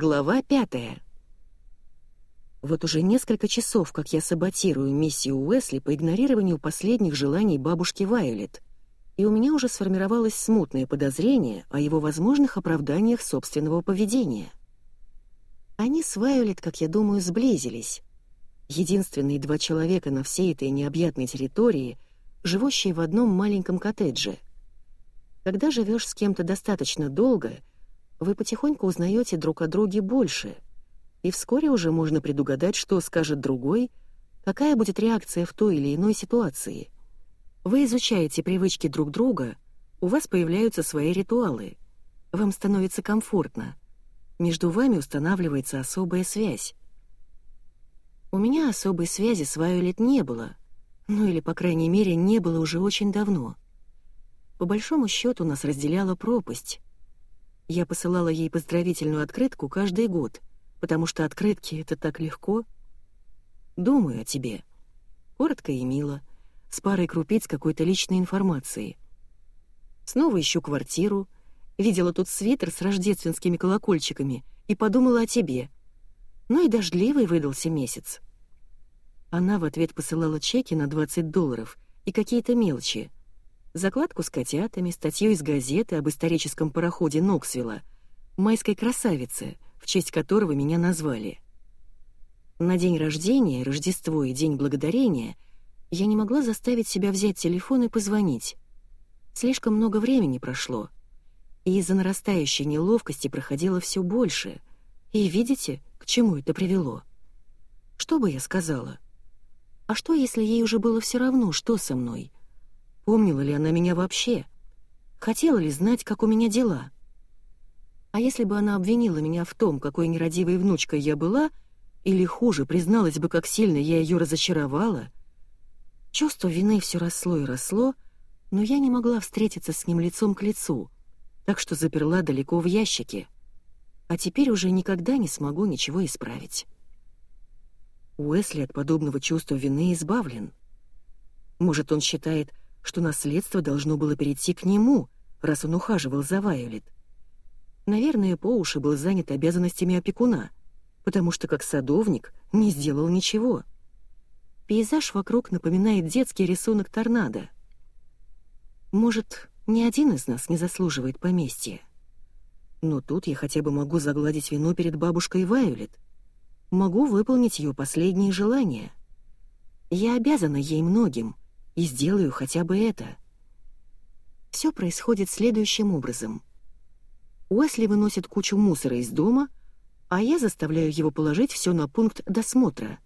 Глава пятая. Вот уже несколько часов, как я саботирую миссию Уэсли по игнорированию последних желаний бабушки Вайолет, и у меня уже сформировалось смутное подозрение о его возможных оправданиях собственного поведения. Они с Вайолет, как я думаю, сблизились. Единственные два человека на всей этой необъятной территории, живущие в одном маленьком коттедже — когда живешь с кем-то достаточно долго, вы потихоньку узнаете друг о друге больше, и вскоре уже можно предугадать, что скажет другой, какая будет реакция в той или иной ситуации. Вы изучаете привычки друг друга, у вас появляются свои ритуалы, вам становится комфортно, между вами устанавливается особая связь. У меня особой связи с Вайолет не было, ну или, по крайней мере, не было уже очень давно — по большому счету нас разделяла пропасть. Я посылала ей поздравительную открытку каждый год, потому что открытки — это так легко. Думаю о тебе. Коротко и мило, с парой крупиц какой-то личной информации. Снова ищу квартиру, видела тут свитер с рождественскими колокольчиками и подумала о тебе. Ну и дождливый выдался месяц. Она в ответ посылала чеки на 20 долларов и какие-то мелочи — закладку с котятами, статью из газеты об историческом пароходе Ноксвилла, майской красавице, в честь которого меня назвали. На день рождения, Рождество и День Благодарения я не могла заставить себя взять телефон и позвонить. Слишком много времени прошло, и из-за нарастающей неловкости проходило все больше. И видите, к чему это привело? Что бы я сказала? А что, если ей уже было все равно, что со мной — Помнила ли она меня вообще? Хотела ли знать, как у меня дела? А если бы она обвинила меня в том, какой нерадивой внучкой я была, или хуже, призналась бы, как сильно я ее разочаровала? Чувство вины все росло и росло, но я не могла встретиться с ним лицом к лицу, так что заперла далеко в ящике. А теперь уже никогда не смогу ничего исправить. Уэсли от подобного чувства вины избавлен. Может, он считает, что наследство должно было перейти к нему, раз он ухаживал за Вайолет. Наверное, по уши был занят обязанностями опекуна, потому что как садовник не сделал ничего. Пейзаж вокруг напоминает детский рисунок торнадо. Может, ни один из нас не заслуживает поместья. Но тут я хотя бы могу загладить вину перед бабушкой Вайолет. Могу выполнить ее последние желания. Я обязана ей многим — и сделаю хотя бы это. Все происходит следующим образом. Уэсли выносит кучу мусора из дома, а я заставляю его положить все на пункт досмотра.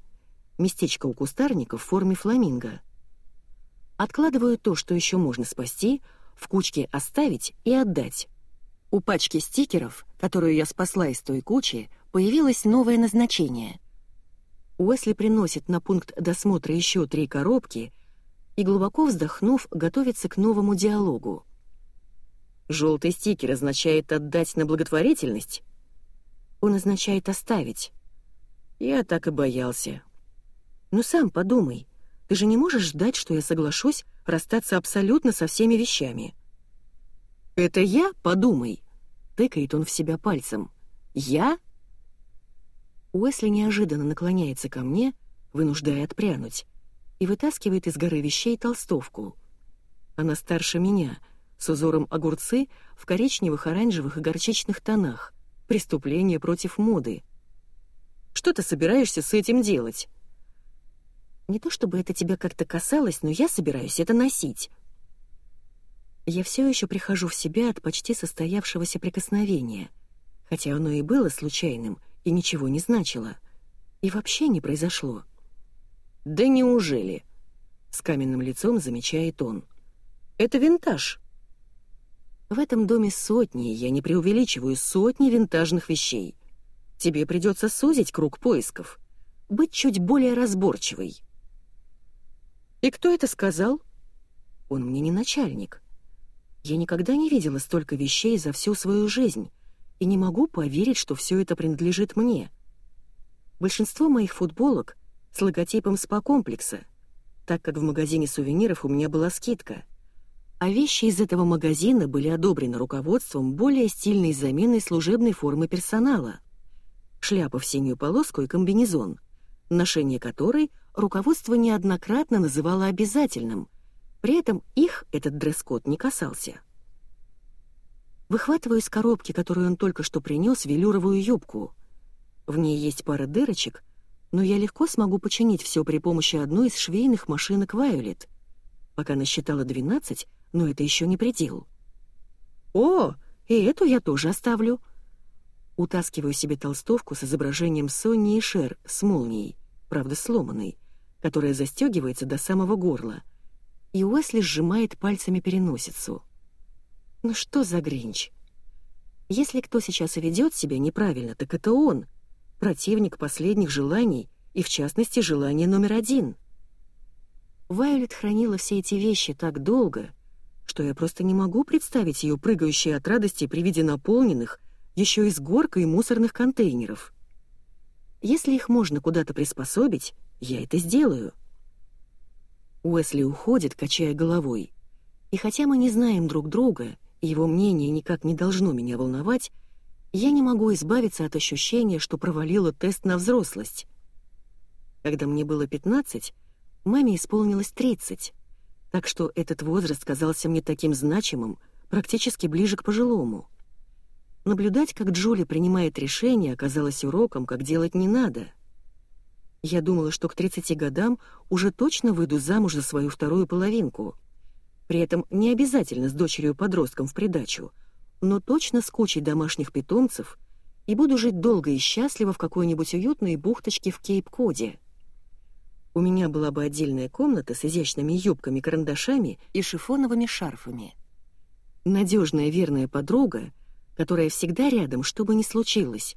Местечко у кустарника в форме фламинго. Откладываю то, что еще можно спасти, в кучке оставить и отдать. У пачки стикеров, которую я спасла из той кучи, появилось новое назначение. Уэсли приносит на пункт досмотра еще три коробки — и, глубоко вздохнув, готовится к новому диалогу. «Желтый стикер означает отдать на благотворительность?» «Он означает оставить». «Я так и боялся». «Ну сам подумай, ты же не можешь ждать, что я соглашусь расстаться абсолютно со всеми вещами». «Это я? Подумай!» — тыкает он в себя пальцем. «Я?» Уэсли неожиданно наклоняется ко мне, вынуждая отпрянуть, и вытаскивает из горы вещей толстовку. Она старше меня, с узором огурцы в коричневых, оранжевых и горчичных тонах. Преступление против моды. Что ты собираешься с этим делать? Не то чтобы это тебя как-то касалось, но я собираюсь это носить. Я все еще прихожу в себя от почти состоявшегося прикосновения, хотя оно и было случайным и ничего не значило. И вообще не произошло. «Да неужели?» — с каменным лицом замечает он. «Это винтаж». В этом доме сотни, я не преувеличиваю, сотни винтажных вещей. Тебе придется сузить круг поисков, быть чуть более разборчивой. И кто это сказал? Он мне не начальник. Я никогда не видела столько вещей за всю свою жизнь и не могу поверить, что все это принадлежит мне. Большинство моих футболок с логотипом спа-комплекса, так как в магазине сувениров у меня была скидка. А вещи из этого магазина были одобрены руководством более стильной заменой служебной формы персонала. шляпа в синюю полоску и комбинезон, ношение которой руководство неоднократно называло обязательным, при этом их этот дресс-код не касался. Выхватываю из коробки, которую он только что принес, велюровую юбку. В ней есть пара дырочек, но я легко смогу починить все при помощи одной из швейных машинок Вайолет. Пока насчитала 12, но это еще не предел. «О, и эту я тоже оставлю», Утаскиваю себе толстовку с изображением Сонни и Шер с молнией, правда сломанной, которая застегивается до самого горла. И Уэсли сжимает пальцами переносицу. Ну что за Гринч? Если кто сейчас и ведет себя неправильно, так это он, противник последних желаний и, в частности, желание номер один. Вайолет хранила все эти вещи так долго, что я просто не могу представить ее прыгающей от радости при виде наполненных, еще и с горкой мусорных контейнеров. Если их можно куда-то приспособить, я это сделаю. Уэсли уходит, качая головой. И хотя мы не знаем друг друга, его мнение никак не должно меня волновать, я не могу избавиться от ощущения, что провалила тест на взрослость. Когда мне было 15, маме исполнилось 30, так что этот возраст казался мне таким значимым, практически ближе к пожилому. Наблюдать, как Джули принимает решение, оказалось уроком, как делать не надо. Я думала, что к 30 годам уже точно выйду замуж за свою вторую половинку. При этом не обязательно с дочерью-подростком в придачу, но точно с кучей домашних питомцев и буду жить долго и счастливо в какой-нибудь уютной бухточке в Кейп-Коде. У меня была бы отдельная комната с изящными юбками-карандашами и шифоновыми шарфами. Надежная верная подруга — которая всегда рядом, что бы ни случилось.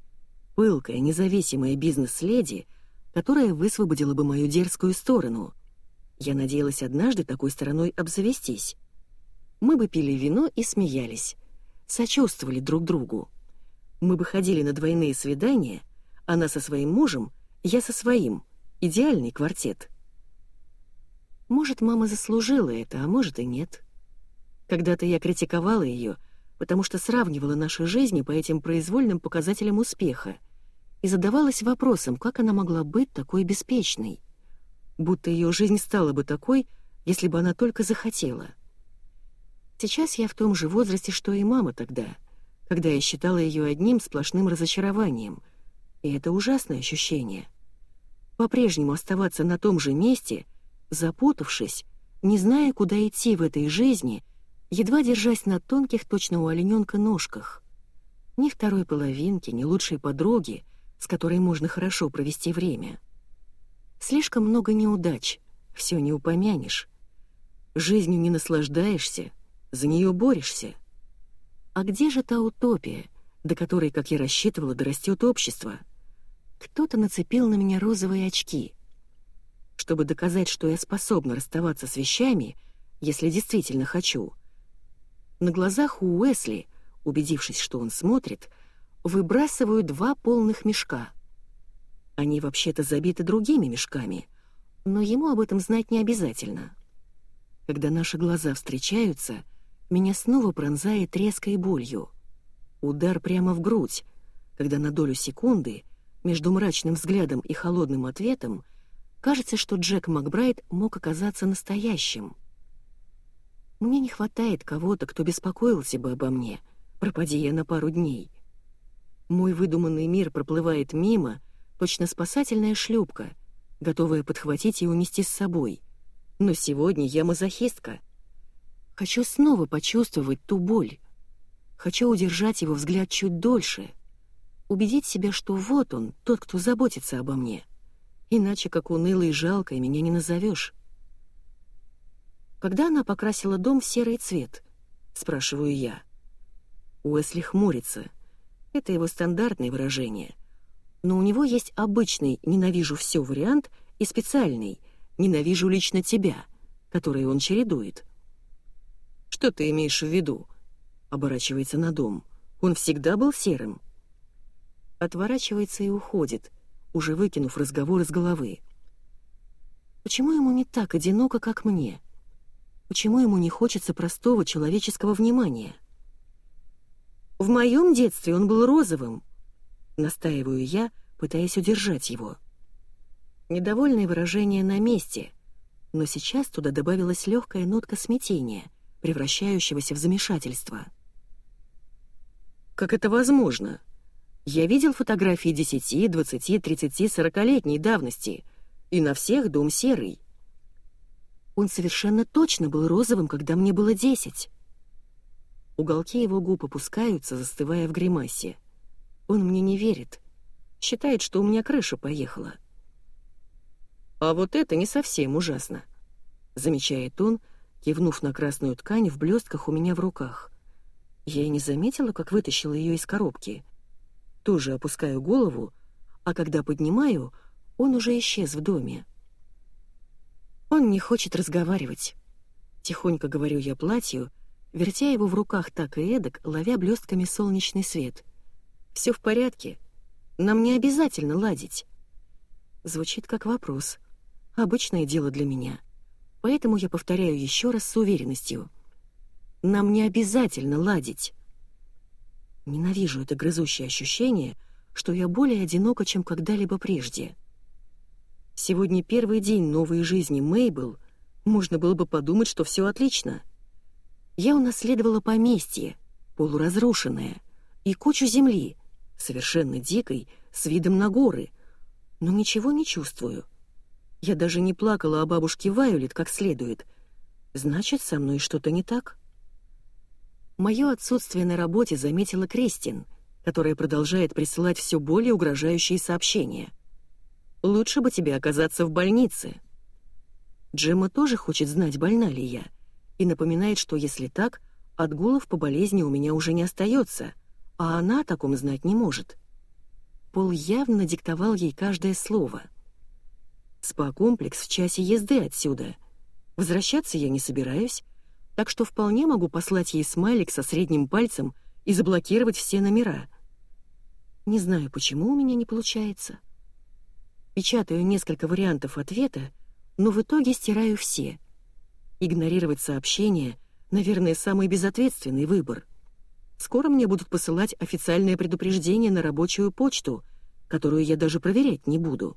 Пылкая, независимая бизнес-леди, которая высвободила бы мою дерзкую сторону. Я надеялась однажды такой стороной обзавестись. Мы бы пили вино и смеялись, сочувствовали друг другу. Мы бы ходили на двойные свидания, она со своим мужем, я со своим. Идеальный квартет. Может, мама заслужила это, а может и нет. Когда-то я критиковала ее, потому что сравнивала наши жизни по этим произвольным показателям успеха и задавалась вопросом, как она могла быть такой беспечной. Будто ее жизнь стала бы такой, если бы она только захотела. Сейчас я в том же возрасте, что и мама тогда, когда я считала ее одним сплошным разочарованием, и это ужасное ощущение. По-прежнему оставаться на том же месте, запутавшись, не зная, куда идти в этой жизни — едва держась на тонких, точно у олененка, ножках. Ни второй половинки, ни лучшей подруги, с которой можно хорошо провести время. Слишком много неудач, все не упомянешь. Жизнью не наслаждаешься, за нее борешься. А где же та утопия, до которой, как я рассчитывала, дорастет общество? Кто-то нацепил на меня розовые очки. Чтобы доказать, что я способна расставаться с вещами, если действительно хочу — на глазах у Уэсли, убедившись, что он смотрит, выбрасываю два полных мешка. Они вообще-то забиты другими мешками, но ему об этом знать не обязательно. Когда наши глаза встречаются, меня снова пронзает резкой болью. Удар прямо в грудь, когда на долю секунды между мрачным взглядом и холодным ответом кажется, что Джек Макбрайт мог оказаться настоящим — мне не хватает кого-то, кто беспокоился бы обо мне, пропади я на пару дней. Мой выдуманный мир проплывает мимо, точно спасательная шлюпка, готовая подхватить и унести с собой. Но сегодня я мазохистка. Хочу снова почувствовать ту боль. Хочу удержать его взгляд чуть дольше. Убедить себя, что вот он, тот, кто заботится обо мне. Иначе, как уныло и жалко, меня не назовешь. Когда она покрасила дом в серый цвет? Спрашиваю я. Уэсли хмурится. Это его стандартное выражение. Но у него есть обычный «ненавижу все» вариант и специальный «ненавижу лично тебя», который он чередует. «Что ты имеешь в виду?» — оборачивается на дом. «Он всегда был серым». Отворачивается и уходит, уже выкинув разговор из головы. Почему ему не так одиноко, как мне?» Почему ему не хочется простого человеческого внимания? В моем детстве он был розовым. Настаиваю я, пытаясь удержать его. Недовольное выражение на месте, но сейчас туда добавилась легкая нотка смятения, превращающегося в замешательство. «Как это возможно? Я видел фотографии 10, 20, 30, 40-летней давности, и на всех дом серый. Он совершенно точно был розовым, когда мне было десять. Уголки его губ опускаются, застывая в гримасе. Он мне не верит. Считает, что у меня крыша поехала. «А вот это не совсем ужасно», — замечает он, кивнув на красную ткань в блестках у меня в руках. Я и не заметила, как вытащила ее из коробки. Тоже опускаю голову, а когда поднимаю, он уже исчез в доме. Он не хочет разговаривать. Тихонько говорю я платью, вертя его в руках так и эдак, ловя блестками солнечный свет. Все в порядке. Нам не обязательно ладить. Звучит как вопрос. Обычное дело для меня. Поэтому я повторяю еще раз с уверенностью. Нам не обязательно ладить. Ненавижу это грызущее ощущение, что я более одинока, чем когда-либо прежде. Сегодня первый день новой жизни Мейбл. Можно было бы подумать, что все отлично. Я унаследовала поместье, полуразрушенное, и кучу земли, совершенно дикой, с видом на горы. Но ничего не чувствую. Я даже не плакала о бабушке Вайолет как следует. Значит, со мной что-то не так. Мое отсутствие на работе заметила Кристин, которая продолжает присылать все более угрожающие сообщения — Лучше бы тебе оказаться в больнице. Джемма тоже хочет знать, больна ли я, и напоминает, что если так, отгулов по болезни у меня уже не остается, а она о таком знать не может. Пол явно диктовал ей каждое слово. Спа-комплекс в часе езды отсюда. Возвращаться я не собираюсь, так что вполне могу послать ей смайлик со средним пальцем и заблокировать все номера. Не знаю, почему у меня не получается. Печатаю несколько вариантов ответа, но в итоге стираю все. Игнорировать сообщения, наверное, самый безответственный выбор. Скоро мне будут посылать официальное предупреждение на рабочую почту, которую я даже проверять не буду.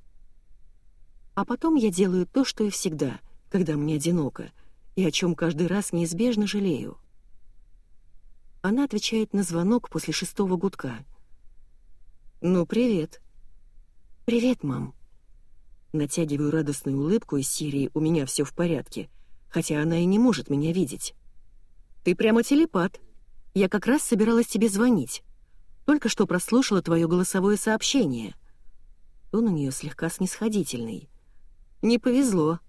А потом я делаю то, что и всегда, когда мне одиноко, и о чем каждый раз неизбежно жалею. Она отвечает на звонок после шестого гудка. «Ну, привет». «Привет, мам». Натягиваю радостную улыбку из серии «У меня все в порядке», хотя она и не может меня видеть. «Ты прямо телепат. Я как раз собиралась тебе звонить. Только что прослушала твое голосовое сообщение». Он у нее слегка снисходительный. «Не повезло».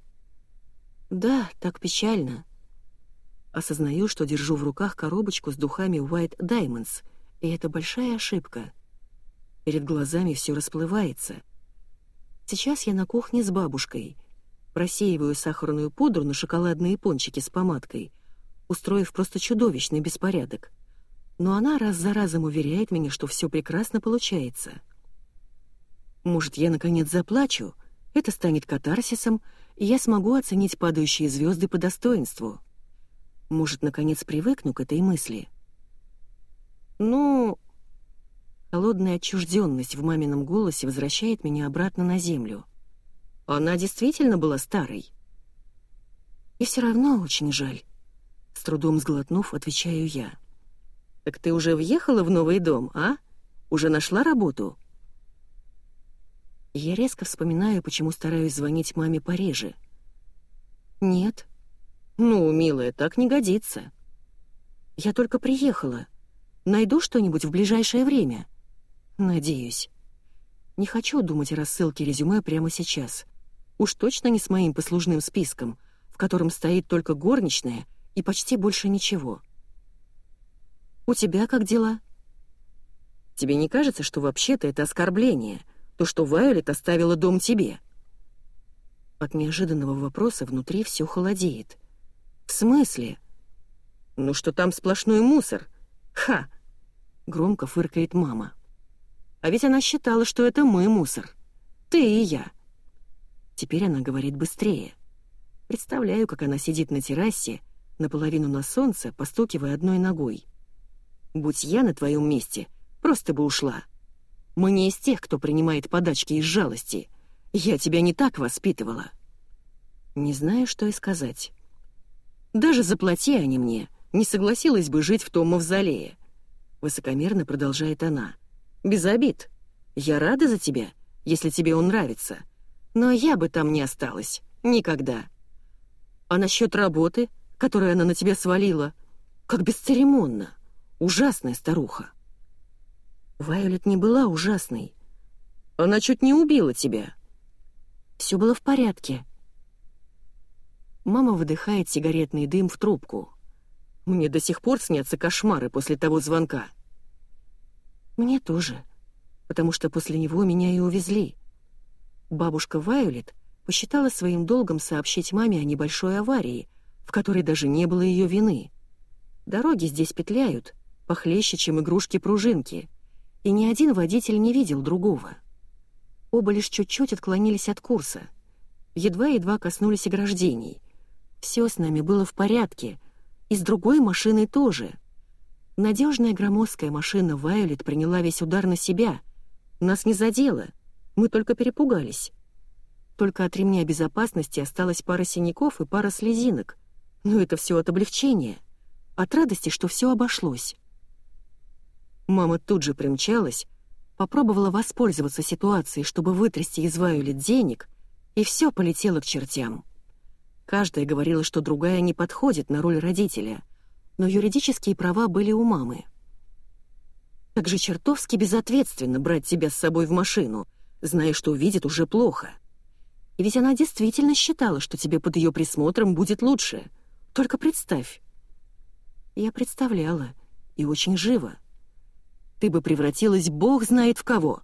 «Да, так печально». Осознаю, что держу в руках коробочку с духами White Diamonds, и это большая ошибка. Перед глазами все расплывается — Сейчас я на кухне с бабушкой. Просеиваю сахарную пудру на шоколадные пончики с помадкой, устроив просто чудовищный беспорядок. Но она раз за разом уверяет меня, что все прекрасно получается. Может, я наконец заплачу, это станет катарсисом, и я смогу оценить падающие звезды по достоинству. Может, наконец привыкну к этой мысли. Ну, Холодная отчужденность в мамином голосе возвращает меня обратно на землю. Она действительно была старой. И все равно очень жаль. С трудом сглотнув, отвечаю я. «Так ты уже въехала в новый дом, а? Уже нашла работу?» Я резко вспоминаю, почему стараюсь звонить маме пореже. «Нет». «Ну, милая, так не годится». «Я только приехала. Найду что-нибудь в ближайшее время». Надеюсь. Не хочу думать о рассылке резюме прямо сейчас. Уж точно не с моим послужным списком, в котором стоит только горничная и почти больше ничего. «У тебя как дела?» «Тебе не кажется, что вообще-то это оскорбление, то, что Вайолет оставила дом тебе?» От неожиданного вопроса внутри все холодеет. «В смысле?» «Ну что там сплошной мусор? Ха!» Громко фыркает мама. А ведь она считала, что это мы мусор. Ты и я. Теперь она говорит быстрее. Представляю, как она сидит на террасе, наполовину на солнце, постукивая одной ногой. Будь я на твоем месте, просто бы ушла. Мы не из тех, кто принимает подачки из жалости. Я тебя не так воспитывала». Не знаю, что и сказать. Даже заплати они мне, не согласилась бы жить в том мавзолее. Высокомерно продолжает она. Без обид. Я рада за тебя, если тебе он нравится. Но я бы там не осталась. Никогда. А насчет работы, которую она на тебя свалила, как бесцеремонно. Ужасная старуха. Вайолет не была ужасной. Она чуть не убила тебя. Все было в порядке. Мама выдыхает сигаретный дым в трубку. Мне до сих пор снятся кошмары после того звонка. Мне тоже, потому что после него меня и увезли. Бабушка Вайолет посчитала своим долгом сообщить маме о небольшой аварии, в которой даже не было ее вины. Дороги здесь петляют, похлеще, чем игрушки-пружинки, и ни один водитель не видел другого. Оба лишь чуть-чуть отклонились от курса, едва-едва коснулись ограждений. Все с нами было в порядке, и с другой машиной тоже. Надежная громоздкая машина Вайолет приняла весь удар на себя. Нас не задело, мы только перепугались. Только от ремня безопасности осталась пара синяков и пара слезинок. Но это все от облегчения, от радости, что все обошлось. Мама тут же примчалась, попробовала воспользоваться ситуацией, чтобы вытрясти из Вайолет денег, и все полетело к чертям. Каждая говорила, что другая не подходит на роль родителя, но юридические права были у мамы. Как же чертовски безответственно брать тебя с собой в машину, зная, что увидит уже плохо. И ведь она действительно считала, что тебе под ее присмотром будет лучше. Только представь. Я представляла, и очень живо. Ты бы превратилась бог знает в кого.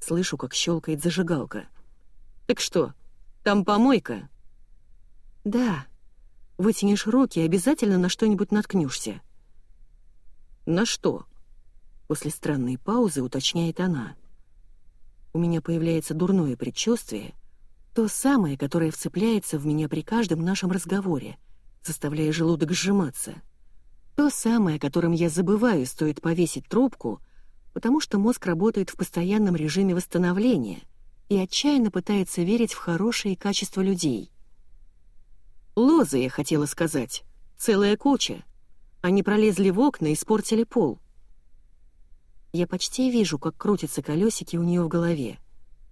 Слышу, как щелкает зажигалка. Так что, там помойка? «Да. Вытянешь руки обязательно на что-нибудь наткнешься». «На что?» После странной паузы уточняет она. У меня появляется дурное предчувствие, то самое, которое вцепляется в меня при каждом нашем разговоре, заставляя желудок сжиматься. То самое, о котором я забываю, стоит повесить трубку, потому что мозг работает в постоянном режиме восстановления и отчаянно пытается верить в хорошие качества людей. Лозы, я хотела сказать. Целая куча. Они пролезли в окна и испортили пол. Я почти вижу, как крутятся колесики у нее в голове.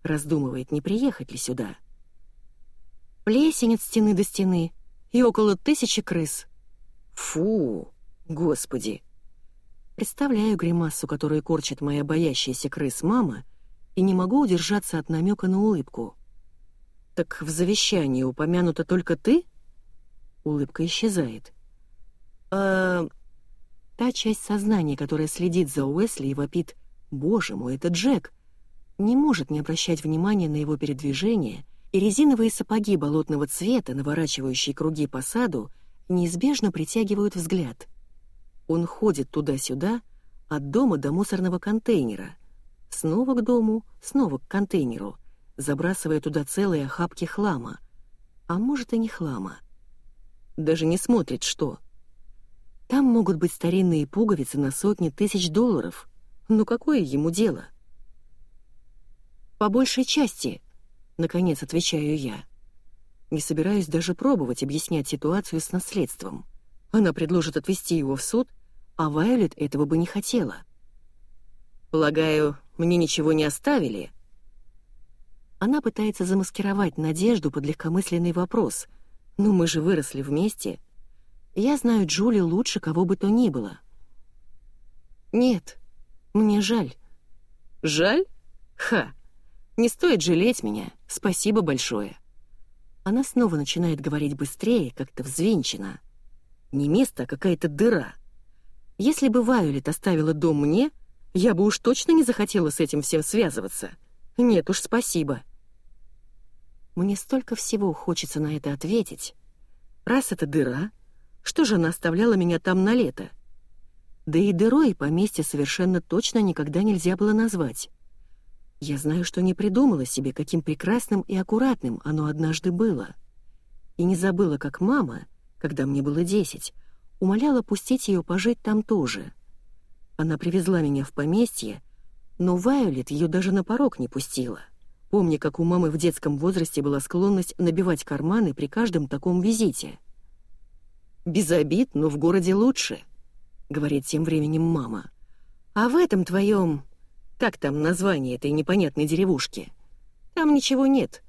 Раздумывает, не приехать ли сюда. Плесень от стены до стены и около тысячи крыс. Фу, господи. Представляю гримасу, которую корчит моя боящаяся крыс мама, и не могу удержаться от намека на улыбку. «Так в завещании упомянута только ты?» Улыбка исчезает. «А...» Та часть сознания, которая следит за Уэсли и вопит «Боже мой, это Джек!» не может не обращать внимания на его передвижение, и резиновые сапоги болотного цвета, наворачивающие круги по саду, неизбежно притягивают взгляд. Он ходит туда-сюда, от дома до мусорного контейнера, снова к дому, снова к контейнеру, забрасывая туда целые охапки хлама. А может и не хлама — даже не смотрит, что. Там могут быть старинные пуговицы на сотни тысяч долларов. Ну какое ему дело? По большей части, наконец отвечаю я. Не собираюсь даже пробовать объяснять ситуацию с наследством. Она предложит отвезти его в суд, а Вайолет этого бы не хотела. Полагаю, мне ничего не оставили? Она пытается замаскировать надежду под легкомысленный вопрос — но мы же выросли вместе. Я знаю Джули лучше кого бы то ни было. Нет, мне жаль. Жаль? Ха! Не стоит жалеть меня, спасибо большое. Она снова начинает говорить быстрее, как-то взвинченно. Не место, а какая-то дыра. Если бы Вайолет оставила дом мне, я бы уж точно не захотела с этим всем связываться. Нет уж, спасибо. Мне столько всего хочется на это ответить. Раз это дыра, что же она оставляла меня там на лето? Да и дырой поместье совершенно точно никогда нельзя было назвать. Я знаю, что не придумала себе, каким прекрасным и аккуратным оно однажды было. И не забыла, как мама, когда мне было десять, умоляла пустить ее пожить там тоже. Она привезла меня в поместье, Но Вайолет ее даже на порог не пустила. Помня, как у мамы в детском возрасте была склонность набивать карманы при каждом таком визите. «Без обид, но в городе лучше», — говорит тем временем мама. «А в этом твоем... Как там название этой непонятной деревушки? Там ничего нет.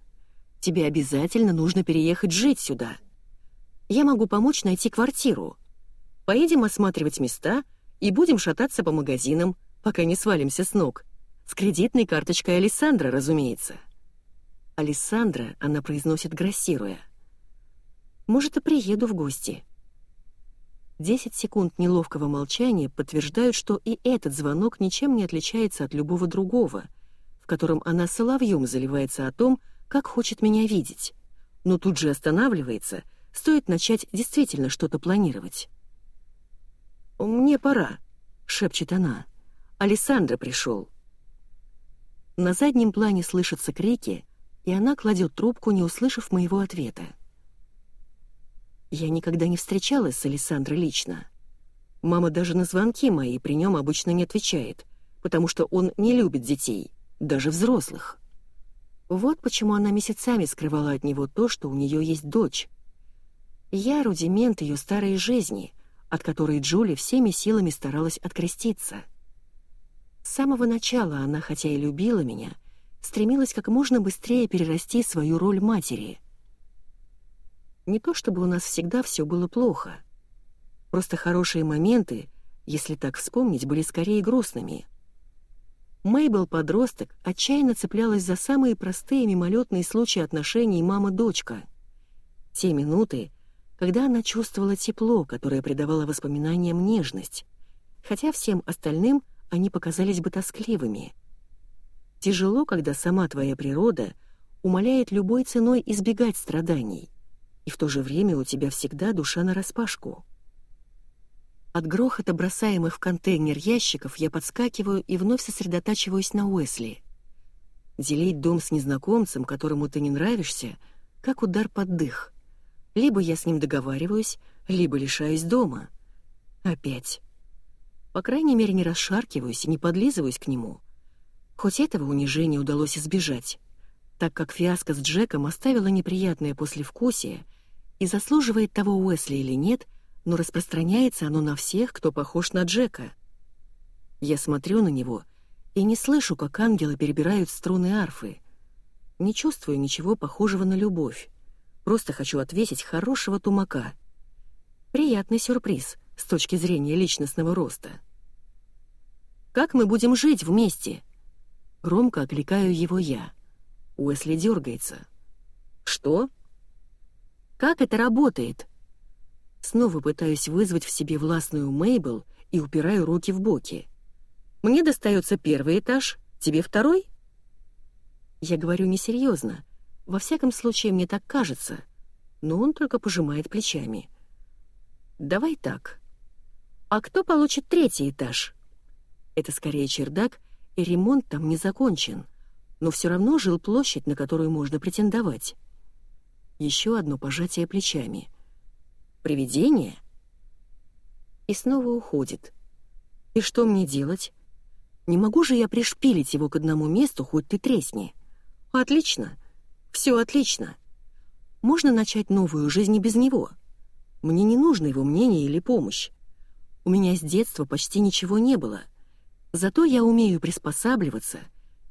Тебе обязательно нужно переехать жить сюда. Я могу помочь найти квартиру. Поедем осматривать места и будем шататься по магазинам, пока не свалимся с ног. С кредитной карточкой Александра, разумеется. Александра она произносит грассируя. Может, и приеду в гости. Десять секунд неловкого молчания подтверждают, что и этот звонок ничем не отличается от любого другого, в котором она соловьем заливается о том, как хочет меня видеть, но тут же останавливается, стоит начать действительно что-то планировать. «Мне пора», — шепчет она. «Александра пришел». На заднем плане слышатся крики, и она кладет трубку, не услышав моего ответа. Я никогда не встречалась с Александрой лично. Мама даже на звонки мои при нем обычно не отвечает, потому что он не любит детей, даже взрослых. Вот почему она месяцами скрывала от него то, что у нее есть дочь. Я — рудимент ее старой жизни, от которой Джули всеми силами старалась откреститься. С самого начала она, хотя и любила меня, стремилась как можно быстрее перерасти свою роль матери. Не то чтобы у нас всегда все было плохо. Просто хорошие моменты, если так вспомнить, были скорее грустными. Мейбл, подросток, отчаянно цеплялась за самые простые мимолетные случаи отношений мама-дочка. Те минуты, когда она чувствовала тепло, которое придавало воспоминаниям нежность, хотя всем остальным они показались бы тоскливыми. Тяжело, когда сама твоя природа умоляет любой ценой избегать страданий, и в то же время у тебя всегда душа нараспашку. От грохота бросаемых в контейнер ящиков я подскакиваю и вновь сосредотачиваюсь на Уэсли. Делить дом с незнакомцем, которому ты не нравишься, как удар под дых. Либо я с ним договариваюсь, либо лишаюсь дома. Опять. По крайней мере, не расшаркиваюсь и не подлизываюсь к нему. Хоть этого унижения удалось избежать, так как фиаско с Джеком оставила неприятное послевкусие и заслуживает того Уэсли или нет, но распространяется оно на всех, кто похож на Джека. Я смотрю на него и не слышу, как ангелы перебирают струны арфы. Не чувствую ничего похожего на любовь. Просто хочу ответить хорошего тумака. Приятный сюрприз — с точки зрения личностного роста. «Как мы будем жить вместе?» Громко окликаю его я. Уэсли дергается. «Что?» «Как это работает?» Снова пытаюсь вызвать в себе властную Мейбл и упираю руки в боки. «Мне достается первый этаж, тебе второй?» Я говорю несерьезно. Во всяком случае, мне так кажется. Но он только пожимает плечами. «Давай так. А кто получит третий этаж? Это скорее чердак, и ремонт там не закончен, но все равно жил площадь, на которую можно претендовать. Еще одно пожатие плечами. Привидение? И снова уходит. И что мне делать? Не могу же я пришпилить его к одному месту, хоть ты тресни. Отлично. Все отлично. Можно начать новую жизнь без него. Мне не нужно его мнение или помощь. У меня с детства почти ничего не было. Зато я умею приспосабливаться,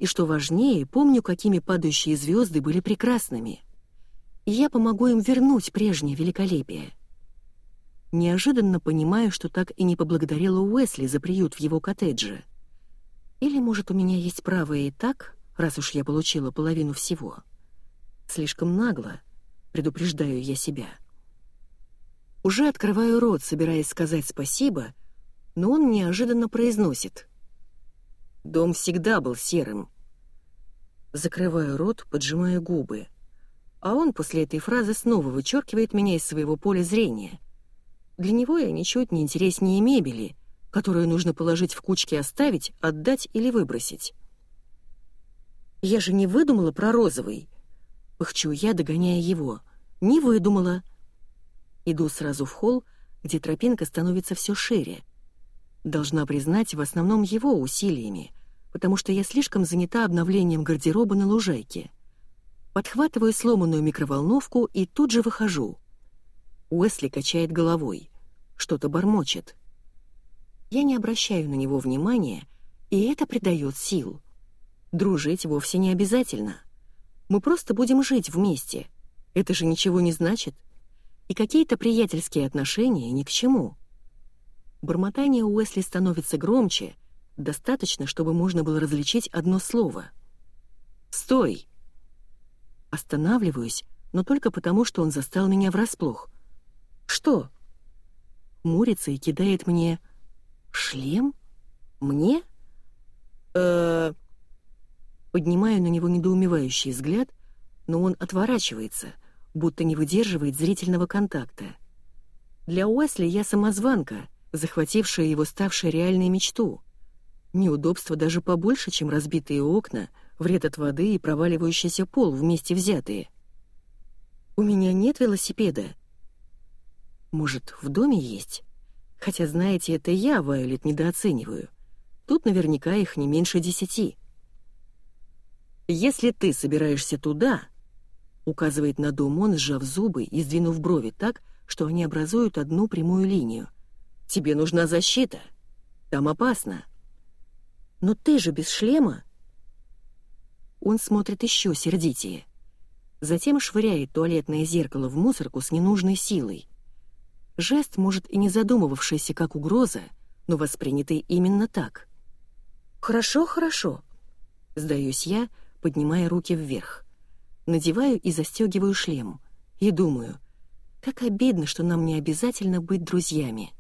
и, что важнее, помню, какими падающие звезды были прекрасными. И я помогу им вернуть прежнее великолепие. Неожиданно понимаю, что так и не поблагодарила Уэсли за приют в его коттедже. Или, может, у меня есть право и так, раз уж я получила половину всего. Слишком нагло, предупреждаю я себя. Уже открываю рот, собираясь сказать спасибо, но он неожиданно произносит. «Дом всегда был серым». Закрываю рот, поджимая губы. А он после этой фразы снова вычеркивает меня из своего поля зрения. Для него я ничуть не интереснее мебели, которую нужно положить в кучки оставить, отдать или выбросить. «Я же не выдумала про розовый!» Пыхчу я, догоняя его. «Не выдумала!» Иду сразу в холл, где тропинка становится все шире. Должна признать, в основном его усилиями, потому что я слишком занята обновлением гардероба на лужайке. Подхватываю сломанную микроволновку и тут же выхожу. Уэсли качает головой. Что-то бормочет. Я не обращаю на него внимания, и это придает сил. Дружить вовсе не обязательно. Мы просто будем жить вместе. Это же ничего не значит. И какие-то приятельские отношения ни к чему. Бормотание Уэсли становится громче, достаточно, чтобы можно было различить одно слово. «Стой!» Останавливаюсь, но только потому, что он застал меня врасплох. «Что?» Мурится и кидает мне «Шлем? Мне?» э Поднимаю на него недоумевающий взгляд, но он отворачивается, будто не выдерживает зрительного контакта. Для Уэсли я самозванка, захватившая его ставшей реальной мечту. Неудобства даже побольше, чем разбитые окна, вред от воды и проваливающийся пол вместе взятые. У меня нет велосипеда. Может, в доме есть? Хотя, знаете, это я, Вайолет, недооцениваю. Тут наверняка их не меньше десяти. «Если ты собираешься туда», — указывает на дом он, сжав зубы и сдвинув брови так, что они образуют одну прямую линию. «Тебе нужна защита. Там опасно». «Но ты же без шлема?» Он смотрит еще сердитее. Затем швыряет туалетное зеркало в мусорку с ненужной силой. Жест, может, и не задумывавшийся как угроза, но воспринятый именно так. «Хорошо, хорошо», — сдаюсь я, поднимая руки вверх. Надеваю и застегиваю шлем. И думаю, как обидно, что нам не обязательно быть друзьями.